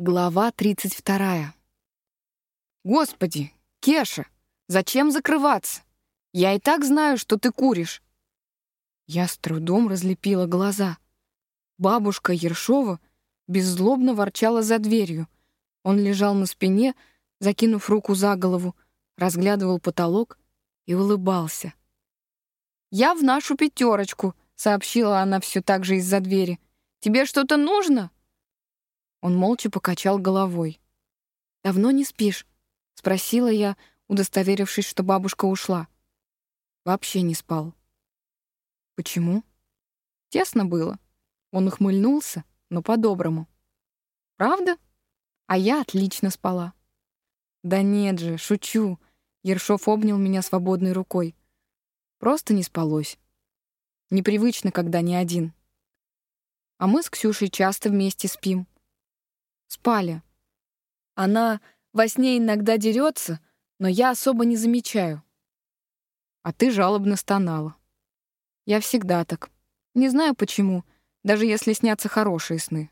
Глава 32. «Господи, Кеша, зачем закрываться? Я и так знаю, что ты куришь». Я с трудом разлепила глаза. Бабушка Ершова беззлобно ворчала за дверью. Он лежал на спине, закинув руку за голову, разглядывал потолок и улыбался. «Я в нашу пятерочку», — сообщила она все так же из-за двери. «Тебе что-то нужно?» Он молча покачал головой. «Давно не спишь?» — спросила я, удостоверившись, что бабушка ушла. Вообще не спал. «Почему?» «Тесно было». Он ухмыльнулся, но по-доброму. «Правда? А я отлично спала». «Да нет же, шучу». Ершов обнял меня свободной рукой. Просто не спалось. Непривычно, когда не один. А мы с Ксюшей часто вместе спим спали. Она во сне иногда дерется, но я особо не замечаю. А ты жалобно стонала. Я всегда так. Не знаю почему, даже если снятся хорошие сны.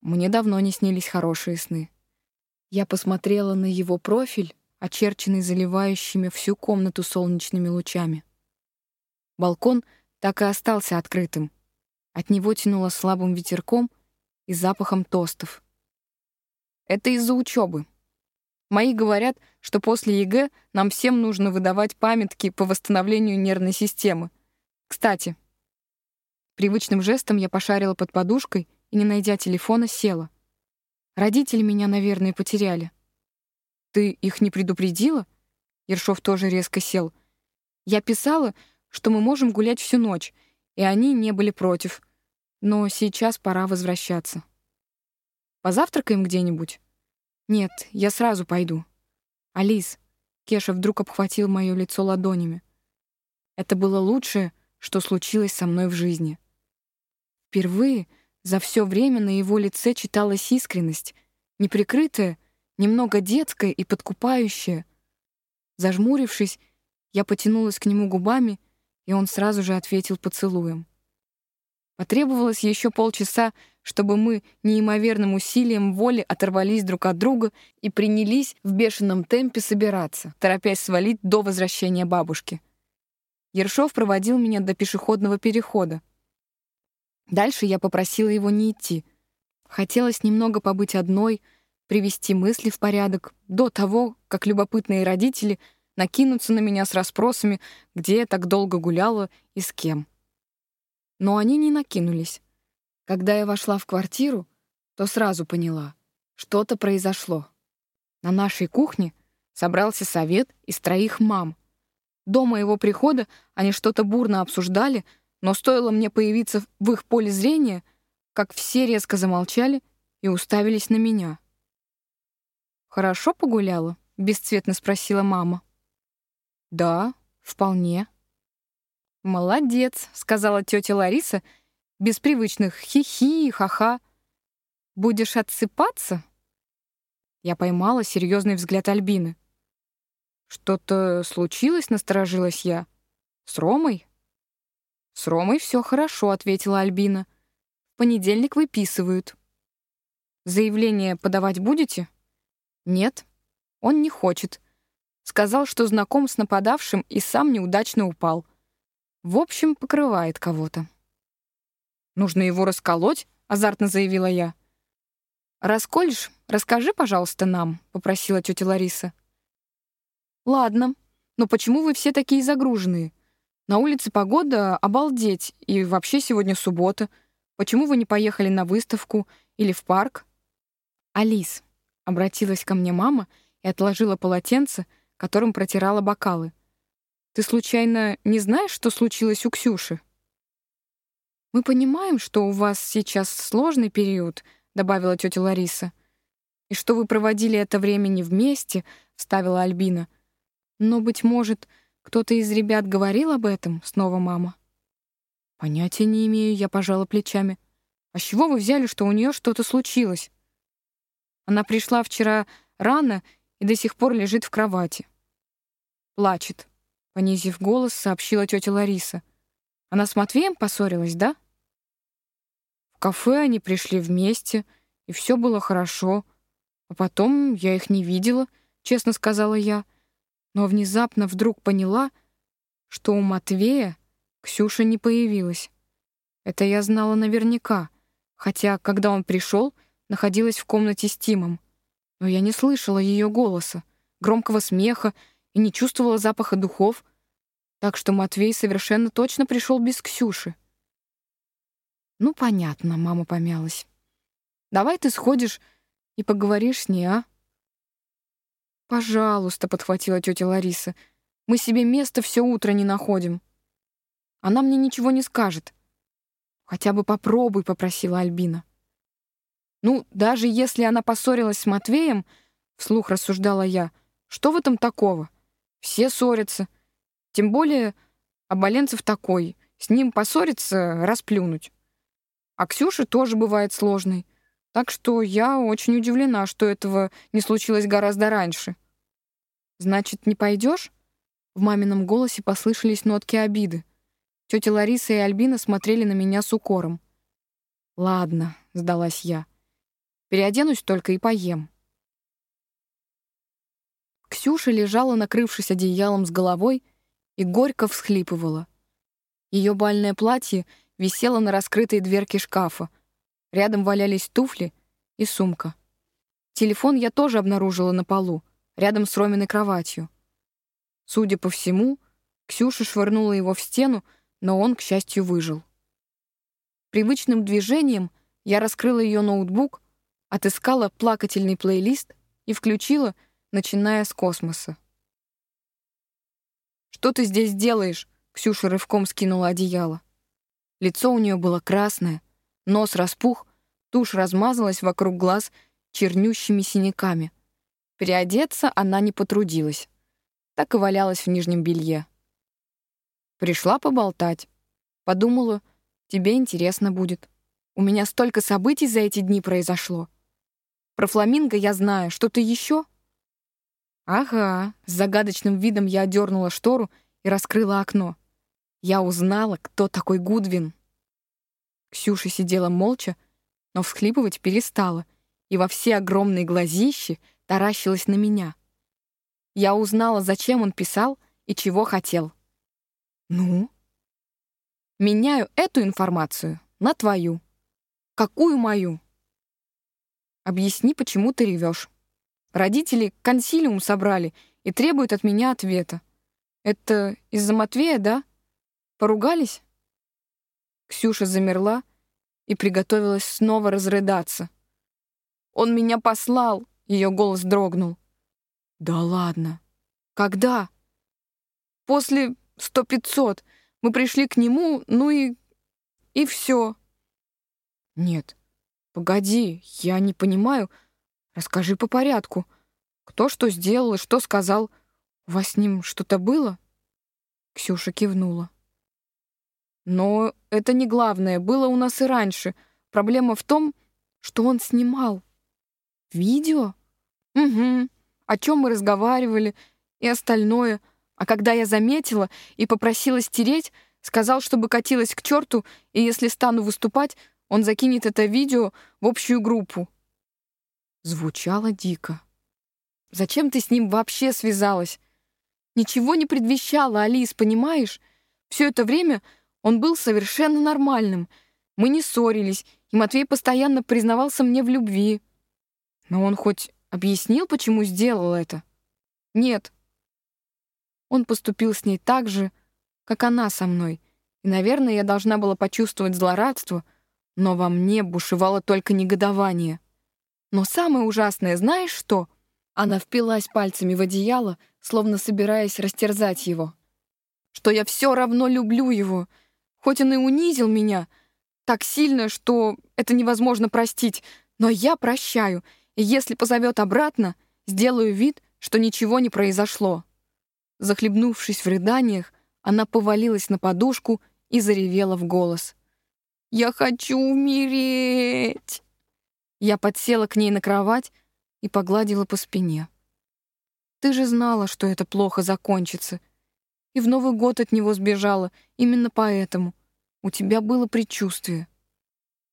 Мне давно не снились хорошие сны. Я посмотрела на его профиль, очерченный заливающими всю комнату солнечными лучами. Балкон так и остался открытым. От него тянуло слабым ветерком — и запахом тостов. Это из-за учебы. Мои говорят, что после ЕГЭ нам всем нужно выдавать памятки по восстановлению нервной системы. Кстати, привычным жестом я пошарила под подушкой и, не найдя телефона, села. Родители меня, наверное, потеряли. Ты их не предупредила? Ершов тоже резко сел. Я писала, что мы можем гулять всю ночь, и они не были против — но сейчас пора возвращаться. Позавтракаем где-нибудь? Нет, я сразу пойду. Алис, Кеша вдруг обхватил моё лицо ладонями. Это было лучшее, что случилось со мной в жизни. Впервые за все время на его лице читалась искренность, неприкрытая, немного детская и подкупающая. Зажмурившись, я потянулась к нему губами, и он сразу же ответил поцелуем. Потребовалось еще полчаса, чтобы мы неимоверным усилием воли оторвались друг от друга и принялись в бешеном темпе собираться, торопясь свалить до возвращения бабушки. Ершов проводил меня до пешеходного перехода. Дальше я попросила его не идти. Хотелось немного побыть одной, привести мысли в порядок до того, как любопытные родители накинутся на меня с расспросами, где я так долго гуляла и с кем. Но они не накинулись. Когда я вошла в квартиру, то сразу поняла, что-то произошло. На нашей кухне собрался совет из троих мам. До моего прихода они что-то бурно обсуждали, но стоило мне появиться в их поле зрения, как все резко замолчали и уставились на меня. «Хорошо погуляла?» — бесцветно спросила мама. «Да, вполне», «Молодец», — сказала тетя Лариса, без привычных хи-хи и ха-ха. «Будешь отсыпаться?» Я поймала серьезный взгляд Альбины. «Что-то случилось?» — насторожилась я. «С Ромой?» «С Ромой все хорошо», — ответила Альбина. «В понедельник выписывают». «Заявление подавать будете?» «Нет, он не хочет. Сказал, что знаком с нападавшим и сам неудачно упал. В общем, покрывает кого-то. «Нужно его расколоть», — азартно заявила я. «Расколешь? Расскажи, пожалуйста, нам», — попросила тетя Лариса. «Ладно, но почему вы все такие загруженные? На улице погода обалдеть, и вообще сегодня суббота. Почему вы не поехали на выставку или в парк?» «Алис», — обратилась ко мне мама и отложила полотенце, которым протирала бокалы — ты случайно не знаешь, что случилось у Ксюши? Мы понимаем, что у вас сейчас сложный период, добавила тетя Лариса. И что вы проводили это время не вместе, вставила Альбина. Но быть может, кто-то из ребят говорил об этом, снова мама. Понятия не имею, я пожала плечами. А с чего вы взяли, что у нее что-то случилось? Она пришла вчера рано и до сих пор лежит в кровати. Плачет. Понизив голос, сообщила тетя Лариса. Она с Матвеем поссорилась, да? В кафе они пришли вместе, и все было хорошо. А потом я их не видела, честно сказала я. Но внезапно вдруг поняла, что у Матвея Ксюша не появилась. Это я знала наверняка, хотя, когда он пришел, находилась в комнате с Тимом. Но я не слышала ее голоса, громкого смеха и не чувствовала запаха духов, так что Матвей совершенно точно пришел без Ксюши. «Ну, понятно», — мама помялась. «Давай ты сходишь и поговоришь с ней, а?» «Пожалуйста», — подхватила тетя Лариса. «Мы себе места все утро не находим. Она мне ничего не скажет». «Хотя бы попробуй», — попросила Альбина. «Ну, даже если она поссорилась с Матвеем», — вслух рассуждала я, — «что в этом такого? Все ссорятся. Тем более Оболенцев такой, с ним поссориться — расплюнуть. А Ксюша тоже бывает сложной. Так что я очень удивлена, что этого не случилось гораздо раньше. «Значит, не пойдешь?» В мамином голосе послышались нотки обиды. Тетя Лариса и Альбина смотрели на меня с укором. «Ладно», — сдалась я. «Переоденусь только и поем». Ксюша лежала, накрывшись одеялом с головой, и горько всхлипывала. Ее бальное платье висело на раскрытой дверке шкафа, Рядом валялись туфли и сумка. Телефон я тоже обнаружила на полу, рядом с Роминой кроватью. Судя по всему, Ксюша швырнула его в стену, но он, к счастью, выжил. Привычным движением я раскрыла ее ноутбук, отыскала плакательный плейлист и включила, начиная с космоса. «Что ты здесь делаешь?» — Ксюша рывком скинула одеяло. Лицо у нее было красное, Нос распух, тушь размазалась вокруг глаз чернющими синяками. Переодеться она не потрудилась. Так и валялась в нижнем белье. Пришла поболтать. Подумала, тебе интересно будет. У меня столько событий за эти дни произошло. Про фламинго я знаю. Что-то еще? Ага. С загадочным видом я одернула штору и раскрыла окно. Я узнала, кто такой Гудвин. Ксюша сидела молча, но всхлипывать перестала и во все огромные глазищи таращилась на меня. Я узнала, зачем он писал и чего хотел. «Ну?» «Меняю эту информацию на твою». «Какую мою?» «Объясни, почему ты ревешь. Родители консилиум собрали и требуют от меня ответа. Это из-за Матвея, да? Поругались?» Ксюша замерла и приготовилась снова разрыдаться. «Он меня послал!» — ее голос дрогнул. «Да ладно! Когда?» «После сто пятьсот. Мы пришли к нему, ну и... и все». «Нет, погоди, я не понимаю. Расскажи по порядку. Кто что сделал и что сказал? У вас с ним что-то было?» Ксюша кивнула. Но это не главное, было у нас и раньше. Проблема в том, что он снимал. Видео? Угу. О чем мы разговаривали и остальное. А когда я заметила и попросила стереть, сказал, чтобы катилась к черту, и если стану выступать, он закинет это видео в общую группу. Звучало дико. Зачем ты с ним вообще связалась? Ничего не предвещало, Алис, понимаешь? Все это время он был совершенно нормальным. Мы не ссорились, и Матвей постоянно признавался мне в любви. Но он хоть объяснил, почему сделал это? Нет. Он поступил с ней так же, как она со мной. И, наверное, я должна была почувствовать злорадство, но во мне бушевало только негодование. Но самое ужасное, знаешь что? Она впилась пальцами в одеяло, словно собираясь растерзать его. Что я все равно люблю его — Хоть он и унизил меня так сильно, что это невозможно простить, но я прощаю, и если позовет обратно, сделаю вид, что ничего не произошло. Захлебнувшись в рыданиях, она повалилась на подушку и заревела в голос. «Я хочу умереть!» Я подсела к ней на кровать и погладила по спине. «Ты же знала, что это плохо закончится, и в Новый год от него сбежала именно поэтому. У тебя было предчувствие.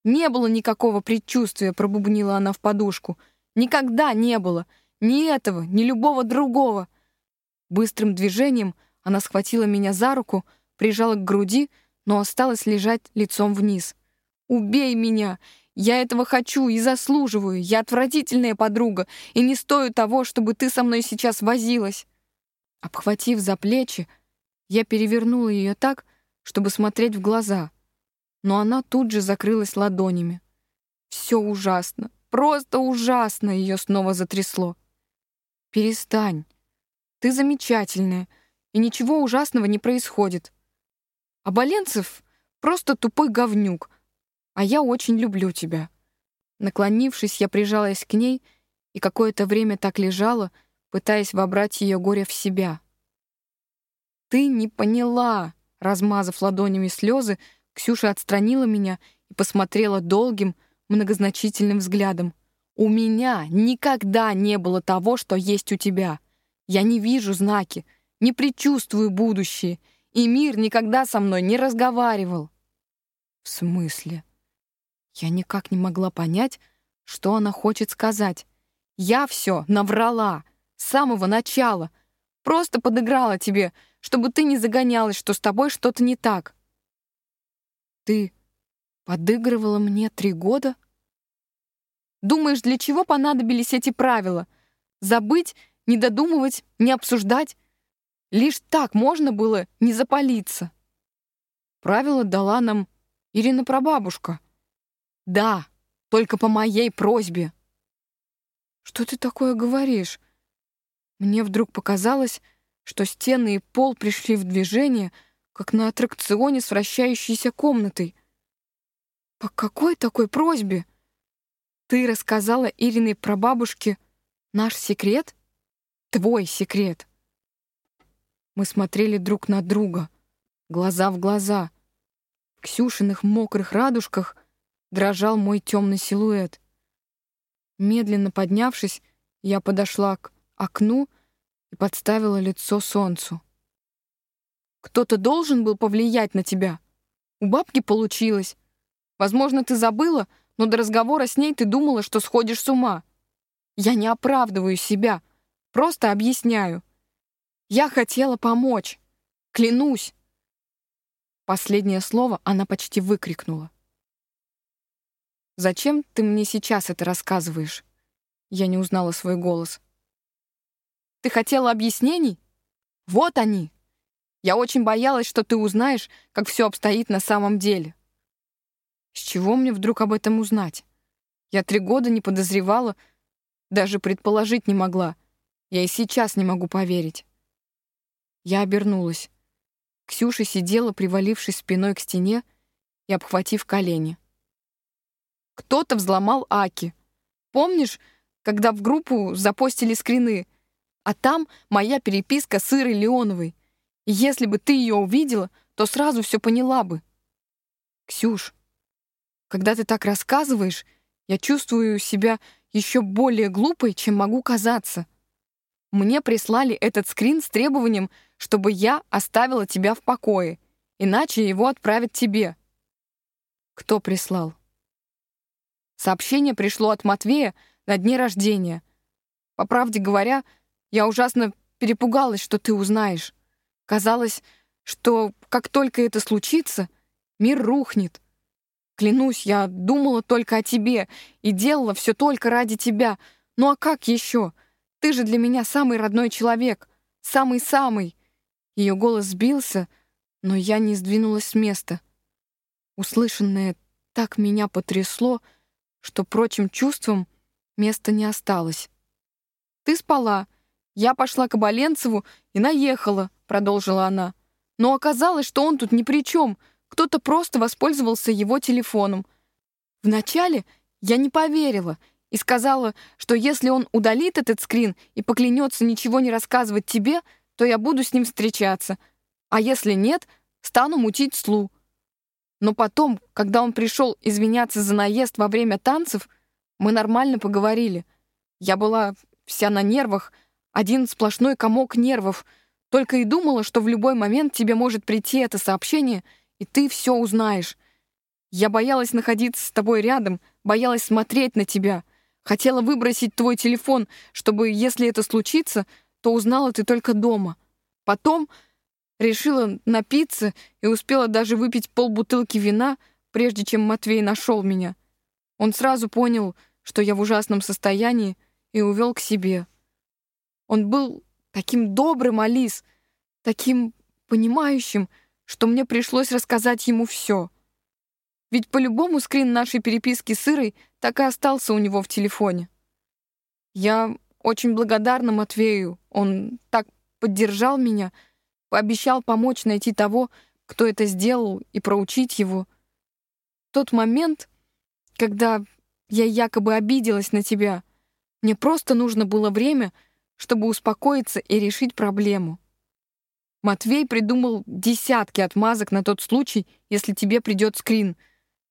Не было никакого предчувствия, пробубнила она в подушку. Никогда не было. Ни этого, ни любого другого. Быстрым движением она схватила меня за руку, прижала к груди, но осталась лежать лицом вниз. «Убей меня! Я этого хочу и заслуживаю. Я отвратительная подруга и не стою того, чтобы ты со мной сейчас возилась». Обхватив за плечи, я перевернула ее так, чтобы смотреть в глаза, но она тут же закрылась ладонями. Все ужасно, просто ужасно ее снова затрясло. «Перестань. Ты замечательная, и ничего ужасного не происходит. А Боленцев просто тупой говнюк, а я очень люблю тебя». Наклонившись, я прижалась к ней и какое-то время так лежала, пытаясь вобрать ее горе в себя. «Ты не поняла!» Размазав ладонями слезы, Ксюша отстранила меня и посмотрела долгим, многозначительным взглядом. «У меня никогда не было того, что есть у тебя. Я не вижу знаки, не предчувствую будущее, и мир никогда со мной не разговаривал». «В смысле?» Я никак не могла понять, что она хочет сказать. «Я все наврала с самого начала, просто подыграла тебе, чтобы ты не загонялась, что с тобой что-то не так». «Ты подыгрывала мне три года?» «Думаешь, для чего понадобились эти правила? Забыть, не додумывать, не обсуждать? Лишь так можно было не запалиться». Правила дала нам Ирина прабабушка. «Да, только по моей просьбе». «Что ты такое говоришь?» Мне вдруг показалось, что стены и пол пришли в движение, как на аттракционе с вращающейся комнатой. «По какой такой просьбе? Ты рассказала Ириной прабабушке наш секрет? Твой секрет?» Мы смотрели друг на друга, глаза в глаза. В Ксюшиных мокрых радужках дрожал мой темный силуэт. Медленно поднявшись, я подошла к окну и подставила лицо солнцу. «Кто-то должен был повлиять на тебя. У бабки получилось. Возможно, ты забыла, но до разговора с ней ты думала, что сходишь с ума. Я не оправдываю себя, просто объясняю. Я хотела помочь. Клянусь!» Последнее слово она почти выкрикнула. «Зачем ты мне сейчас это рассказываешь?» Я не узнала свой голос. Ты хотела объяснений? Вот они. Я очень боялась, что ты узнаешь, как все обстоит на самом деле. С чего мне вдруг об этом узнать? Я три года не подозревала, даже предположить не могла. Я и сейчас не могу поверить. Я обернулась. Ксюша сидела, привалившись спиной к стене и обхватив колени. Кто-то взломал Аки. Помнишь, когда в группу запостили скрины — а там моя переписка с Ирой Леоновой. Если бы ты ее увидела, то сразу все поняла бы. Ксюш, когда ты так рассказываешь, я чувствую себя еще более глупой, чем могу казаться. Мне прислали этот скрин с требованием, чтобы я оставила тебя в покое, иначе его отправят тебе. Кто прислал? Сообщение пришло от Матвея на дне рождения. По правде говоря, я ужасно перепугалась, что ты узнаешь. Казалось, что как только это случится, мир рухнет. Клянусь, я думала только о тебе и делала все только ради тебя. Ну а как еще? Ты же для меня самый родной человек. Самый-самый. Ее голос сбился, но я не сдвинулась с места. Услышанное так меня потрясло, что прочим чувствам места не осталось. Ты спала, «Я пошла к Оболенцеву и наехала», — продолжила она. «Но оказалось, что он тут ни при чем. Кто-то просто воспользовался его телефоном. Вначале я не поверила и сказала, что если он удалит этот скрин и поклянется ничего не рассказывать тебе, то я буду с ним встречаться. А если нет, стану мутить слу. Но потом, когда он пришел извиняться за наезд во время танцев, мы нормально поговорили. Я была вся на нервах, один сплошной комок нервов. Только и думала, что в любой момент тебе может прийти это сообщение, и ты все узнаешь. Я боялась находиться с тобой рядом, боялась смотреть на тебя. Хотела выбросить твой телефон, чтобы, если это случится, то узнала ты только дома. Потом решила напиться и успела даже выпить полбутылки вина, прежде чем Матвей нашел меня. Он сразу понял, что я в ужасном состоянии, и увел к себе. Он был таким добрым, Алис, таким понимающим, что мне пришлось рассказать ему все. Ведь по-любому скрин нашей переписки с Ирой так и остался у него в телефоне. Я очень благодарна Матвею. Он так поддержал меня, пообещал помочь найти того, кто это сделал, и проучить его. Тот момент, когда я якобы обиделась на тебя, мне просто нужно было время, чтобы успокоиться и решить проблему. Матвей придумал десятки отмазок на тот случай, если тебе придет скрин.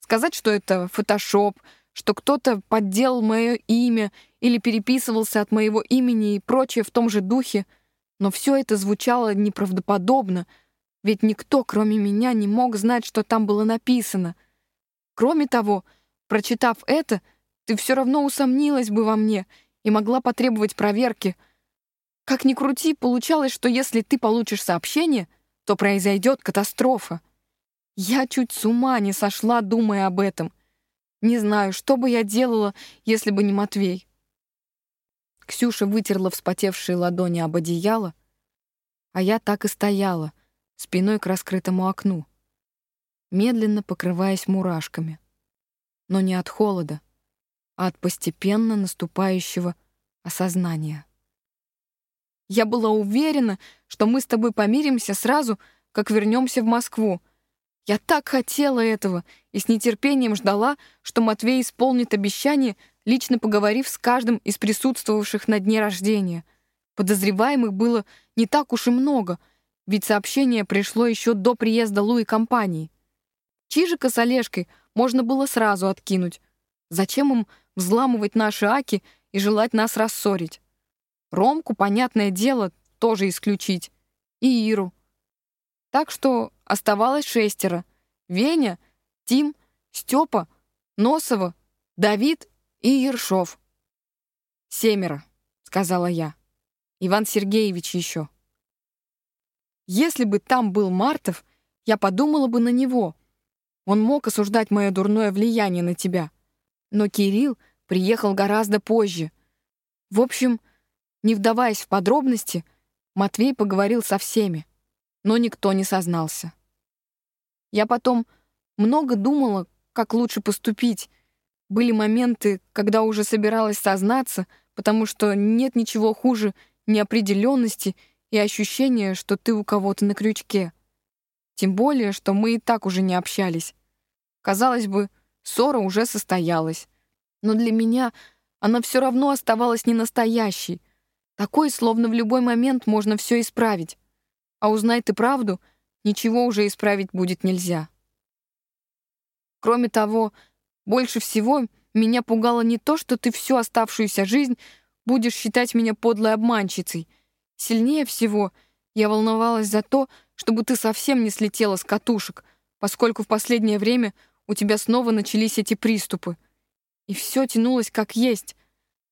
Сказать, что это фотошоп, что кто-то подделал мое имя или переписывался от моего имени и прочее в том же духе. Но все это звучало неправдоподобно, ведь никто, кроме меня, не мог знать, что там было написано. Кроме того, прочитав это, ты все равно усомнилась бы во мне и могла потребовать проверки. Как ни крути, получалось, что если ты получишь сообщение, то произойдет катастрофа. Я чуть с ума не сошла, думая об этом. Не знаю, что бы я делала, если бы не Матвей. Ксюша вытерла вспотевшие ладони об одеяло, а я так и стояла, спиной к раскрытому окну, медленно покрываясь мурашками. Но не от холода, а от постепенно наступающего осознания. Я была уверена, что мы с тобой помиримся сразу, как вернемся в Москву. Я так хотела этого и с нетерпением ждала, что Матвей исполнит обещание, лично поговорив с каждым из присутствовавших на дне рождения. Подозреваемых было не так уж и много, ведь сообщение пришло еще до приезда Лу и компании. Чижика с Олежкой можно было сразу откинуть. Зачем им взламывать наши аки и желать нас рассорить. Ромку, понятное дело, тоже исключить. И Иру. Так что оставалось шестеро. Веня, Тим, Степа, Носова, Давид и Ершов. «Семеро», — сказала я. «Иван Сергеевич еще». Если бы там был Мартов, я подумала бы на него. Он мог осуждать мое дурное влияние на тебя. Но Кирилл приехал гораздо позже. В общем, не вдаваясь в подробности, Матвей поговорил со всеми, но никто не сознался. Я потом много думала, как лучше поступить. Были моменты, когда уже собиралась сознаться, потому что нет ничего хуже неопределенности и ощущения, что ты у кого-то на крючке. Тем более, что мы и так уже не общались. Казалось бы, Ссора уже состоялась. Но для меня она все равно оставалась не настоящей. Такой, словно в любой момент можно все исправить. А узнай ты правду, ничего уже исправить будет нельзя. Кроме того, больше всего меня пугало не то, что ты всю оставшуюся жизнь будешь считать меня подлой обманщицей. Сильнее всего я волновалась за то, чтобы ты совсем не слетела с катушек, поскольку в последнее время — у тебя снова начались эти приступы. И все тянулось как есть.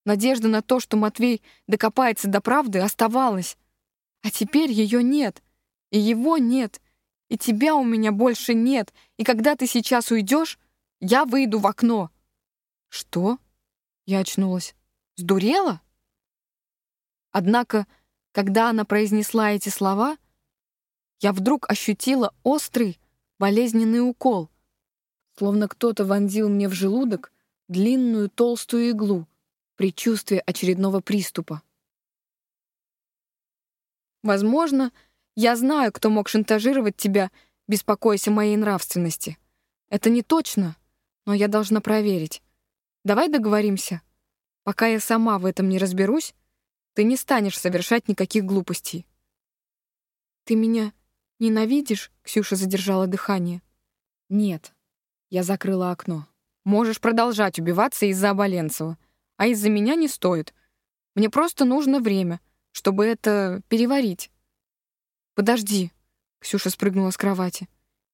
Надежда на то, что Матвей докопается до правды, оставалась. А теперь ее нет, и его нет, и тебя у меня больше нет, и когда ты сейчас уйдешь, я выйду в окно. Что? Я очнулась. Сдурела? Однако, когда она произнесла эти слова, я вдруг ощутила острый, болезненный укол — словно кто-то вонзил мне в желудок длинную толстую иглу, предчувствие очередного приступа. Возможно, я знаю, кто мог шантажировать тебя, беспокоясь о моей нравственности. Это не точно, но я должна проверить. Давай договоримся. Пока я сама в этом не разберусь, ты не станешь совершать никаких глупостей. Ты меня ненавидишь? Ксюша задержала дыхание. Нет, я закрыла окно. «Можешь продолжать убиваться из-за Оболенцева, а из-за меня не стоит. Мне просто нужно время, чтобы это переварить». «Подожди», — Ксюша спрыгнула с кровати.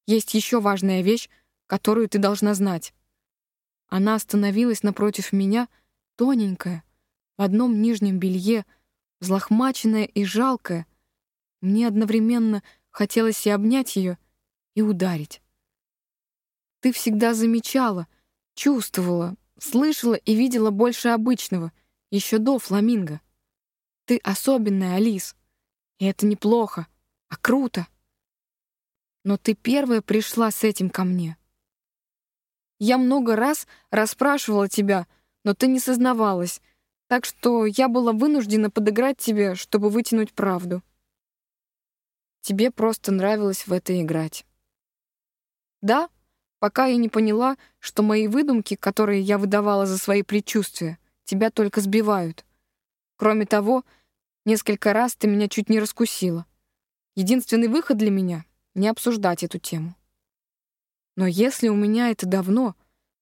«Есть еще важная вещь, которую ты должна знать. Она остановилась напротив меня, тоненькая, в одном нижнем белье, взлохмаченная и жалкая. Мне одновременно хотелось и обнять ее, и ударить. Ты всегда замечала, чувствовала, слышала и видела больше обычного, еще до фламинго. Ты особенная, Алис. И это неплохо, а круто. Но ты первая пришла с этим ко мне. Я много раз расспрашивала тебя, но ты не сознавалась, так что я была вынуждена подыграть тебе, чтобы вытянуть правду. Тебе просто нравилось в это играть. Да, пока я не поняла, что мои выдумки, которые я выдавала за свои предчувствия, тебя только сбивают. Кроме того, несколько раз ты меня чуть не раскусила. Единственный выход для меня — не обсуждать эту тему. Но если у меня это давно,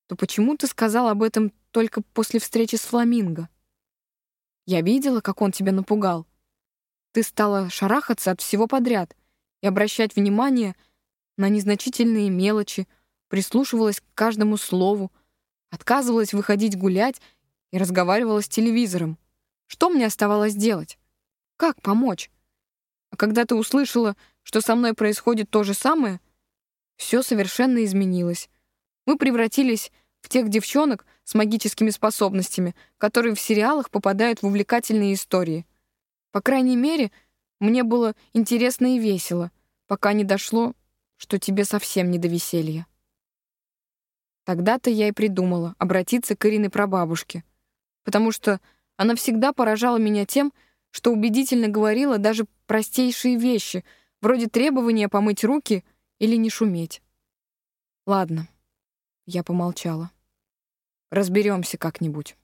то почему ты сказал об этом только после встречи с Фламинго? Я видела, как он тебя напугал. Ты стала шарахаться от всего подряд и обращать внимание на незначительные мелочи, прислушивалась к каждому слову, отказывалась выходить гулять и разговаривала с телевизором. Что мне оставалось делать? Как помочь? А когда ты услышала, что со мной происходит то же самое, все совершенно изменилось. Мы превратились в тех девчонок с магическими способностями, которые в сериалах попадают в увлекательные истории. По крайней мере, мне было интересно и весело, пока не дошло, что тебе совсем не до веселья. Тогда-то я и придумала обратиться к Ирине прабабушке, потому что она всегда поражала меня тем, что убедительно говорила даже простейшие вещи, вроде требования помыть руки или не шуметь. Ладно, я помолчала. Разберемся как-нибудь.